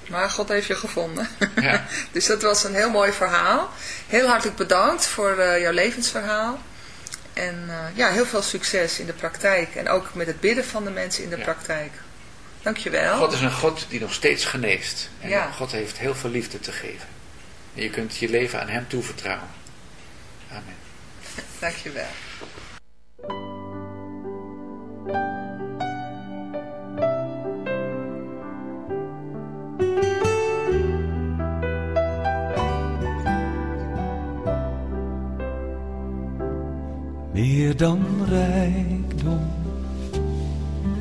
Maar God heeft je gevonden. Ja. dus dat was een heel mooi verhaal. Heel hartelijk bedankt voor uh, jouw levensverhaal. En ja, heel veel succes in de praktijk. En ook met het bidden van de mensen in de praktijk. Dankjewel. God is een God die nog steeds geneest. En ja. God heeft heel veel liefde te geven. En je kunt je leven aan hem toevertrouwen. Amen. Dankjewel. Meer dan rijkdom,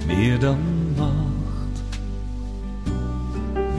meer dan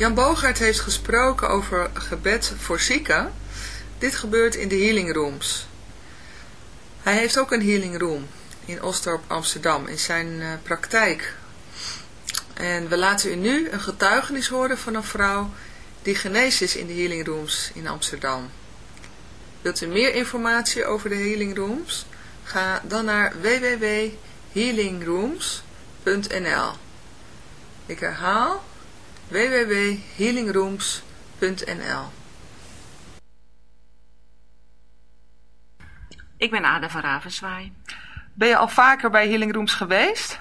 Jan Bogaert heeft gesproken over gebed voor zieken. Dit gebeurt in de healing rooms. Hij heeft ook een healing room in Osdorp, Amsterdam, in zijn uh, praktijk. En we laten u nu een getuigenis horen van een vrouw die genezen is in de healing rooms in Amsterdam. Wilt u meer informatie over de healing rooms? Ga dan naar www.healingrooms.nl Ik herhaal www.healingrooms.nl Ik ben Ada van Ravenswaai. Ben je al vaker bij Healing Rooms geweest?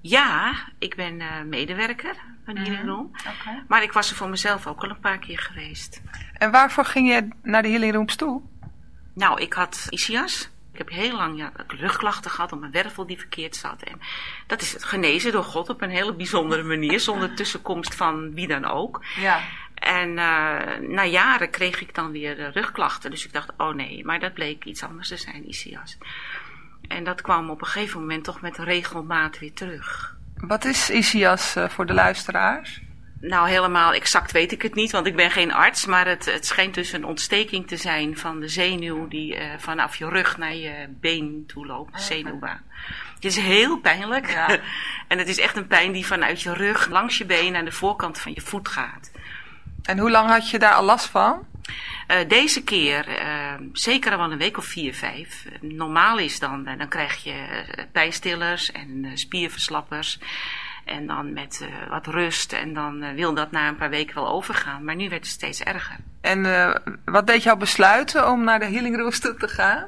Ja, ik ben uh, medewerker van Healing Room. Okay. Maar ik was er voor mezelf ook al een paar keer geweest. En waarvoor ging je naar de Healing Rooms toe? Nou, ik had ischias. Ik heb heel lang ja, rugklachten gehad om mijn wervel die verkeerd zat. En dat is het genezen door God op een hele bijzondere manier, zonder tussenkomst van wie dan ook. Ja. En uh, na jaren kreeg ik dan weer uh, rugklachten. Dus ik dacht, oh nee, maar dat bleek iets anders te zijn, ischias. En dat kwam op een gegeven moment toch met regelmaat weer terug. Wat is ischias uh, voor de luisteraars? Nou, helemaal exact weet ik het niet, want ik ben geen arts. Maar het, het schijnt dus een ontsteking te zijn van de zenuw die uh, vanaf je rug naar je been toe loopt, de zenuwbaan. Het is heel pijnlijk. Ja. en het is echt een pijn die vanuit je rug langs je been naar de voorkant van je voet gaat. En hoe lang had je daar al last van? Uh, deze keer uh, zeker al wel een week of vier, vijf. normaal is dan, dan krijg je pijnstillers en spierverslappers. En dan met uh, wat rust. En dan uh, wil dat na een paar weken wel overgaan. Maar nu werd het steeds erger. En uh, wat deed jou besluiten om naar de healing rooms te gaan?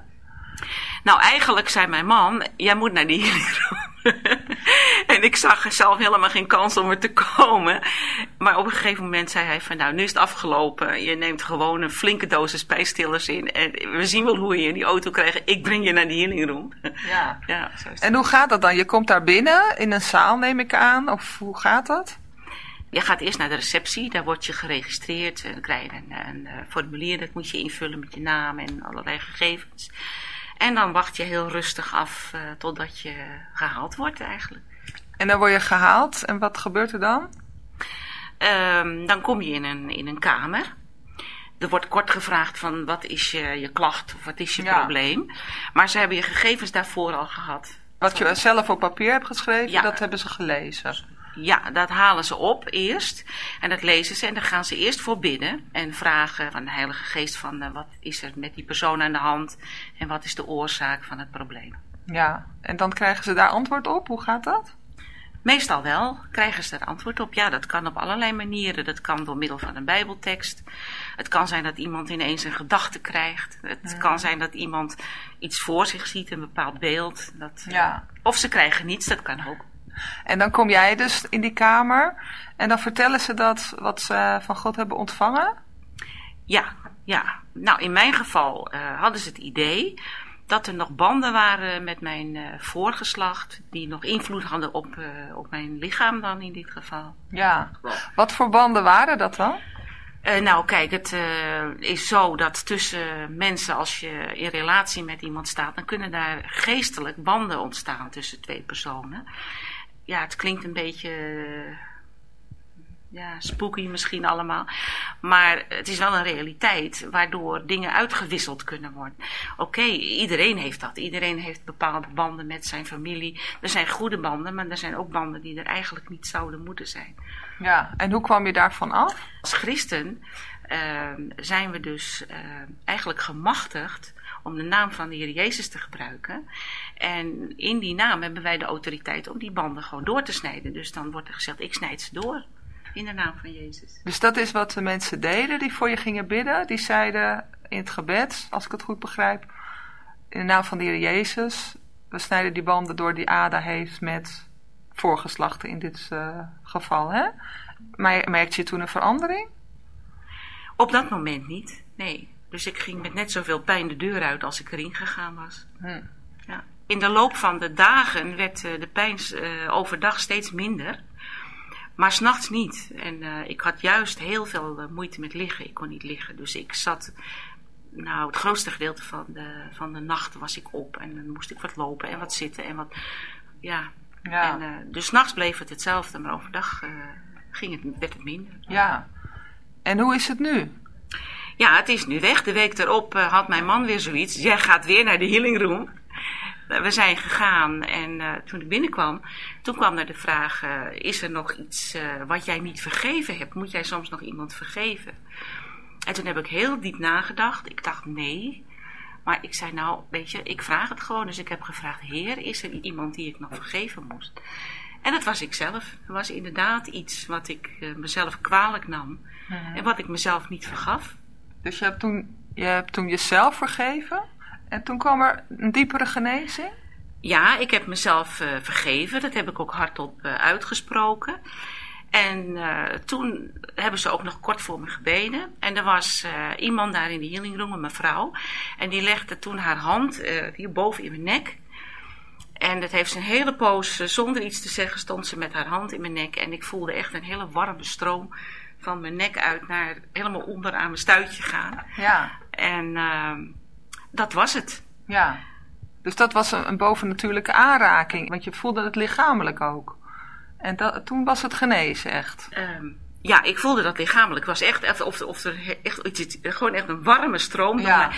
Nou, eigenlijk zei mijn man, jij moet naar die healing room. Ik zag zelf helemaal geen kans om er te komen. Maar op een gegeven moment zei hij van nou, nu is het afgelopen. Je neemt gewoon een flinke dosis pijnstillers in. En we zien wel hoe je in die auto krijgt. Ik breng je naar die healing room. Ja. ja zo is en hoe gaat dat dan? Je komt daar binnen in een zaal neem ik aan. Of hoe gaat dat? Je gaat eerst naar de receptie, daar word je geregistreerd. Dan krijg je een, een, een formulier, dat moet je invullen met je naam en allerlei gegevens. En dan wacht je heel rustig af uh, totdat je gehaald wordt eigenlijk. En dan word je gehaald en wat gebeurt er dan? Um, dan kom je in een, in een kamer. Er wordt kort gevraagd van wat is je, je klacht of wat is je ja. probleem. Maar ze hebben je gegevens daarvoor al gehad. Wat je zelf op papier hebt geschreven, ja. dat hebben ze gelezen. Ja, dat halen ze op eerst. En dat lezen ze. En dan gaan ze eerst voor bidden. En vragen van de Heilige Geest van uh, wat is er met die persoon aan de hand. En wat is de oorzaak van het probleem. Ja, en dan krijgen ze daar antwoord op. Hoe gaat dat? Meestal wel krijgen ze daar antwoord op. Ja, dat kan op allerlei manieren. Dat kan door middel van een bijbeltekst. Het kan zijn dat iemand ineens een gedachte krijgt. Het ja. kan zijn dat iemand iets voor zich ziet, een bepaald beeld. Dat, ja. Of ze krijgen niets, dat kan ook. En dan kom jij dus in die kamer en dan vertellen ze dat wat ze van God hebben ontvangen? Ja, ja. Nou, in mijn geval uh, hadden ze het idee dat er nog banden waren met mijn uh, voorgeslacht, die nog invloed hadden op, uh, op mijn lichaam dan in dit geval. Ja, wat voor banden waren dat dan? Uh, nou, kijk, het uh, is zo dat tussen mensen, als je in relatie met iemand staat, dan kunnen daar geestelijk banden ontstaan tussen twee personen ja, het klinkt een beetje ja, spooky misschien allemaal. Maar het is wel een realiteit waardoor dingen uitgewisseld kunnen worden. Oké, okay, iedereen heeft dat. Iedereen heeft bepaalde banden met zijn familie. Er zijn goede banden, maar er zijn ook banden die er eigenlijk niet zouden moeten zijn. Ja, en hoe kwam je daarvan af? Als christen uh, zijn we dus uh, eigenlijk gemachtigd om de naam van de Heer Jezus te gebruiken. En in die naam hebben wij de autoriteit om die banden gewoon door te snijden. Dus dan wordt er gezegd, ik snijd ze door. In de naam van Jezus. Dus dat is wat de mensen deden die voor je gingen bidden. Die zeiden in het gebed, als ik het goed begrijp, in de naam van de Heer Jezus, we snijden die banden door die Ada heeft met voorgeslachten in dit uh, geval. Hè? Maar merkte je toen een verandering? Op dat moment niet, nee. Dus ik ging met net zoveel pijn de deur uit als ik erin gegaan was. Hm. Ja. In de loop van de dagen werd uh, de pijn uh, overdag steeds minder. Maar s'nachts niet. En uh, ik had juist heel veel moeite met liggen. Ik kon niet liggen. Dus ik zat. Nou, het grootste gedeelte van de, van de nacht was ik op. En dan moest ik wat lopen en wat zitten en wat. Ja. ja. En, dus s'nachts bleef het hetzelfde. Maar overdag ging het, werd het minder. Ja. En hoe is het nu? Ja, het is nu weg. De week erop uh, had mijn man weer zoiets. Jij gaat weer naar de healing room. Uh, we zijn gegaan en uh, toen ik binnenkwam, toen kwam er de vraag: is er nog iets wat jij niet vergeven hebt? Moet jij soms nog iemand vergeven? En toen heb ik heel diep nagedacht. Ik dacht nee. Maar ik zei nou, weet je, ik vraag het gewoon. Dus ik heb gevraagd: Heer, is er iemand die ik nog vergeven moest? En dat was ik zelf. Er was inderdaad iets wat ik mezelf kwalijk nam. En wat ik mezelf niet vergaf. Dus je hebt, toen, je hebt toen jezelf vergeven en toen kwam er een diepere genezing? Ja, ik heb mezelf uh, vergeven. Dat heb ik ook hardop uh, uitgesproken. En uh, toen hebben ze ook nog kort voor me gebeden. En er was iemand daar in de healing room, een mevrouw. En die legde toen haar hand hierboven in mijn nek. En dat heeft ze een hele poos, zonder iets te zeggen, stond ze met haar hand in mijn nek. En ik voelde echt een hele warme stroom van mijn nek uit naar helemaal onder aan mijn stuitje gaan. Ja. En uh, dat was het. Ja. Dus dat was een, een, bovennatuurlijke aanraking, want je voelde het lichamelijk ook. En dat, toen was het genezen echt. Um, Ja, ik voelde dat lichamelijk. Het was echt, of, of er echt iets, gewoon echt een warme stroom. Ja.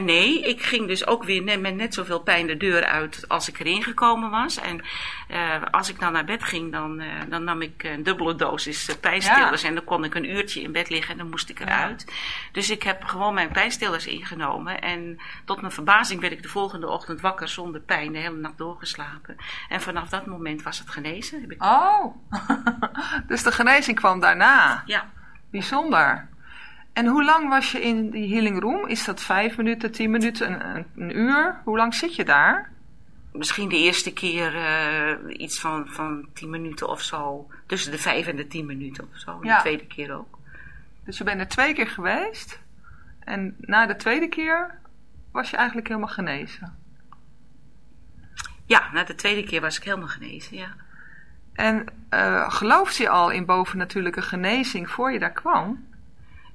nee, ik ging dus ook weer net, met net zoveel pijn de deur uit als ik erin gekomen was. En eh, als ik dan naar bed ging, dan, eh, dan nam ik een dubbele dosis eh, pijnstillers. En dan kon ik een uurtje in bed liggen en dan moest ik eruit. Dus ik heb gewoon mijn pijnstillers ingenomen. En tot mijn verbazing werd ik de volgende ochtend wakker zonder pijn. De hele nacht doorgeslapen. En vanaf dat moment was het genezen. Heb ik... Oh, dus de genezing kwam daarna. Ja. Bijzonder. En hoe lang was je in die healing room? Is dat vijf minuten, tien minuten, een, een uur? Hoe lang zit je daar? Misschien de eerste keer eh, iets van, van 10 minuten of zo. Tussen de 5 en de 10 minuten of zo. Ja. De tweede keer ook. Dus je bent er twee keer geweest. En na de tweede keer was je eigenlijk helemaal genezen. Ja, na de tweede keer was ik helemaal genezen, ja. En eh geloofde je al in bovennatuurlijke genezing voor je daar kwam?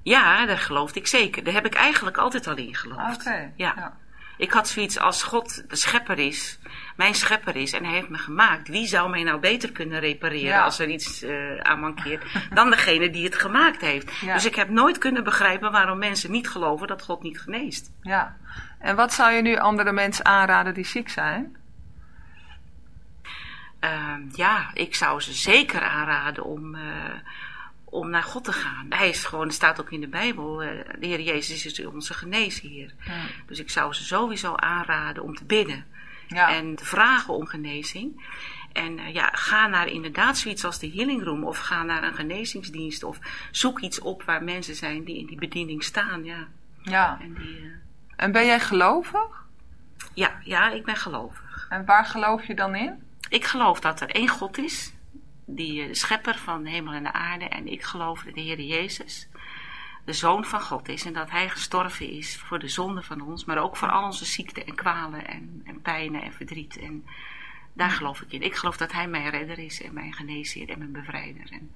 Ja, daar geloofde ik zeker. Daar heb ik eigenlijk altijd al in geloofd. Oké. Ja. Ik had zoiets als God de schepper is, mijn schepper is en hij heeft me gemaakt. Wie zou mij nou beter kunnen repareren Ja. als er iets eh, aan mankeert dan degene die het gemaakt heeft. Ja. Dus ik heb nooit kunnen begrijpen waarom mensen niet geloven dat God niet geneest. ja. En wat zou je nu andere mensen aanraden die ziek zijn? Ehm, ja, ik zou ze zeker aanraden om, eh, om naar God te gaan. Hij is gewoon, staat ook in de Bijbel, eh, de Heer Jezus is onze geneesheer. Dus ik zou ze sowieso aanraden om te bidden Ja. en te vragen om genezing. En eh, ja, ga naar inderdaad zoiets als de Healing Room of ga naar een genezingsdienst of zoek iets op waar mensen zijn die in die bediening staan. Ja, ja. en die, eh, En ben jij gelovig? ja, ja, ik ben gelovig. En waar geloof je dan in? Ik geloof dat er één God is, die eh, de schepper van de hemel en de aarde. En ik geloof dat de Heer Jezus de Zoon van God is. En dat Hij gestorven is voor de zonde van ons, maar ook voor al onze ziekten en kwalen en, en pijnen en verdriet. En daar geloof ik in. Ik geloof dat Hij mijn redder is en mijn geneesheer en mijn bevrijder. En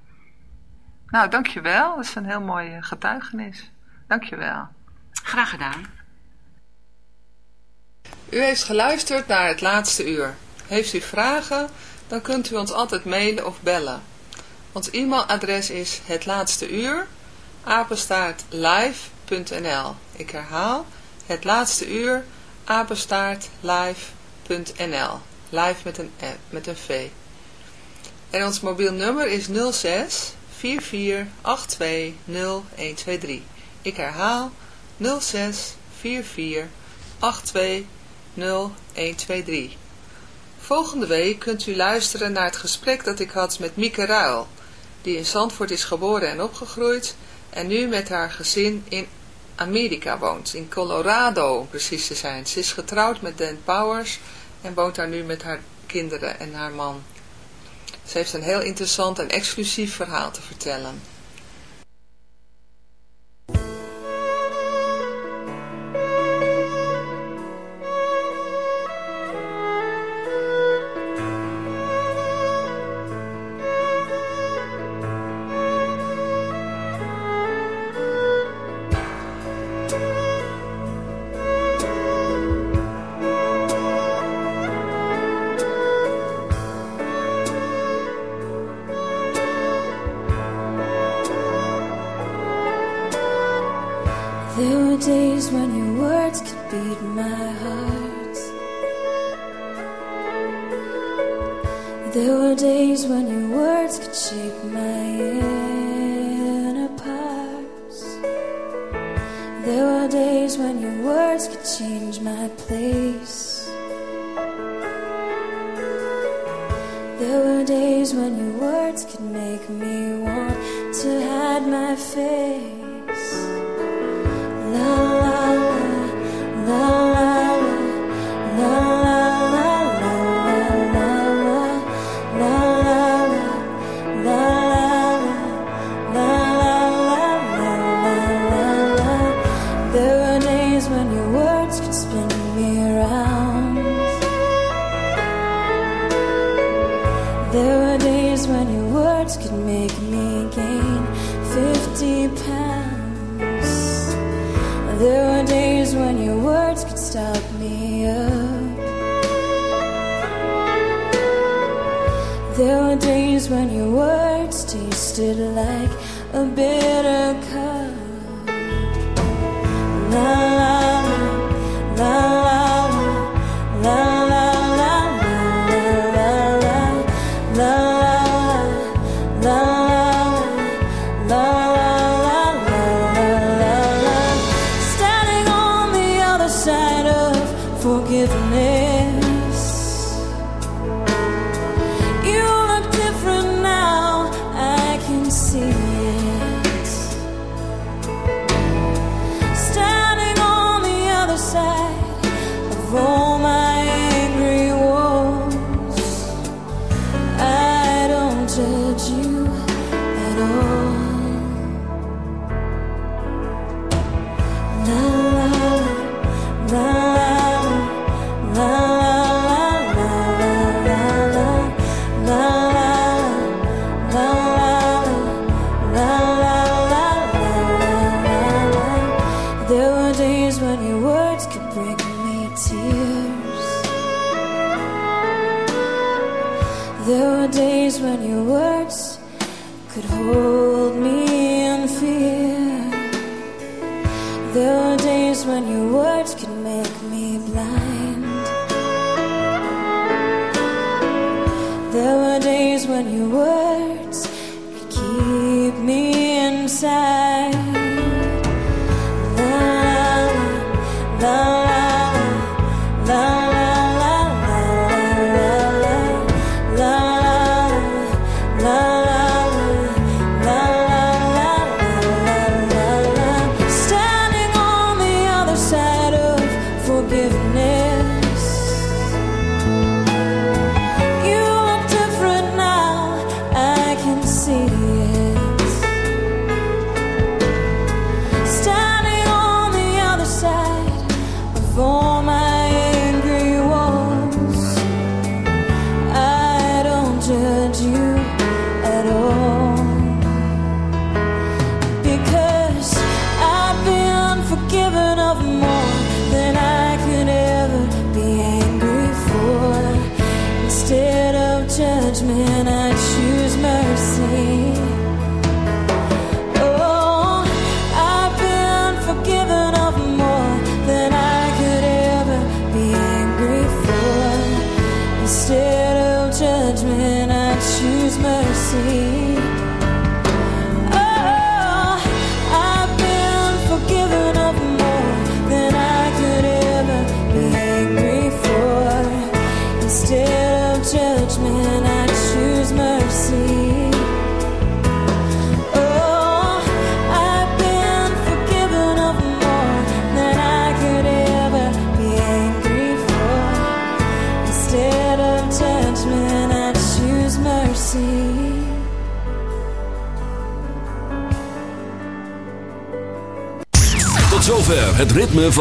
Nou, dankjewel. Dat is een heel mooi eh, getuigenis. Dankjewel. graag gedaan. U heeft geluisterd naar het laatste uur. Heeft u vragen, dan kunt u ons altijd mailen of bellen. Ons e-mailadres is het laatste uur, apenstaartlive.nl. Ik herhaal, het laatste uur, apenstaartlive.nl. Live met een, met een V. En ons mobiel nummer is 06 44 82 0123. Ik herhaal 06 44 82 0123. Volgende week kunt u luisteren naar het gesprek dat ik had met Mieke Ruil, die in Zandvoort is geboren en opgegroeid en nu met haar gezin in Amerika woont, in Colorado om precies te zijn. Ze is getrouwd met Dan Powers en woont daar nu met haar kinderen en haar man. Ze heeft een heel interessant en exclusief verhaal te vertellen. There were days when your words could stop me up. There were days when your words tasted like a bitter cup.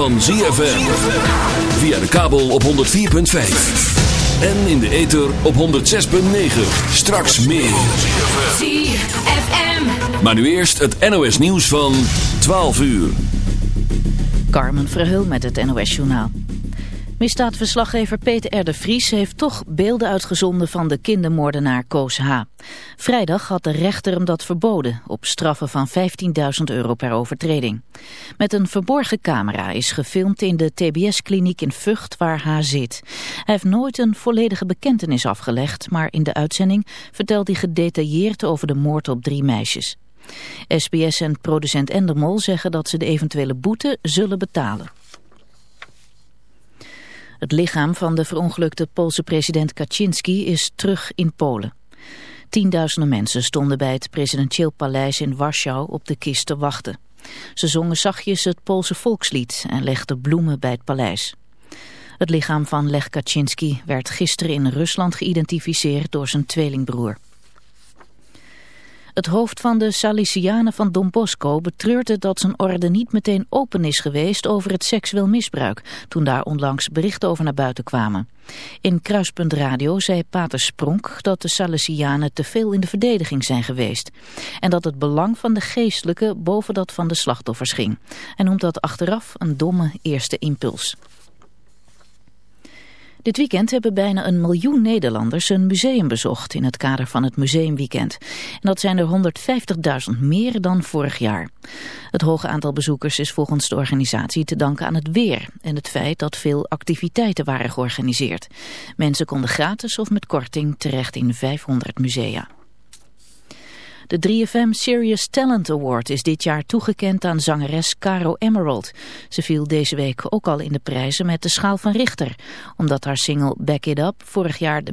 Van ZFM. Via de kabel op 104.5. En in de ether op 106.9. Straks meer. ZFM. Maar nu eerst het NOS nieuws van 12 uur. Carmen Verheul met het NOS Journaal. Misdaadverslaggever Peter R. de Vries heeft toch beelden uitgezonden van de kindermoordenaar Koos H. Vrijdag had de rechter hem dat verboden, op straffen van 15.000 euro per overtreding. Met een verborgen camera is gefilmd in de TBS-kliniek in Vught waar H. zit. Hij heeft nooit een volledige bekentenis afgelegd, maar in de uitzending vertelt hij gedetailleerd over de moord op drie meisjes. SBS en producent Endermol zeggen dat ze de eventuele boete zullen betalen. Het lichaam van de verongelukte Poolse president Kaczynski is terug in Polen. Tienduizenden mensen stonden bij het presidentieel paleis in Warschau op de kist te wachten. Ze zongen zachtjes het Poolse volkslied en legden bloemen bij het paleis. Het lichaam van Lech Kaczynski werd gisteren in Rusland geïdentificeerd door zijn tweelingbroer. Het hoofd van de Salesianen van Don Bosco betreurt het dat zijn orde niet meteen open is geweest over het seksueel misbruik, toen daar onlangs berichten over naar buiten kwamen. In Kruispunt Radio zei Pater Spronk dat de Salesianen te veel in de verdediging zijn geweest. En dat het belang van de geestelijke boven dat van de slachtoffers ging. En noemt dat achteraf een domme eerste impuls. Dit weekend hebben bijna een miljoen Nederlanders een museum bezocht in het kader van het museumweekend. En dat zijn er 150.000 meer dan vorig jaar. Het hoge aantal bezoekers is volgens de organisatie te danken aan het weer en het feit dat veel activiteiten waren georganiseerd. Mensen konden gratis of met korting terecht in 500 musea. De 3FM Serious Talent Award is dit jaar toegekend aan zangeres Caro Emerald. Ze viel deze week ook al in de prijzen met de schaal van Richter, omdat haar single Back It Up vorig jaar de